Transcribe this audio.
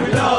We know.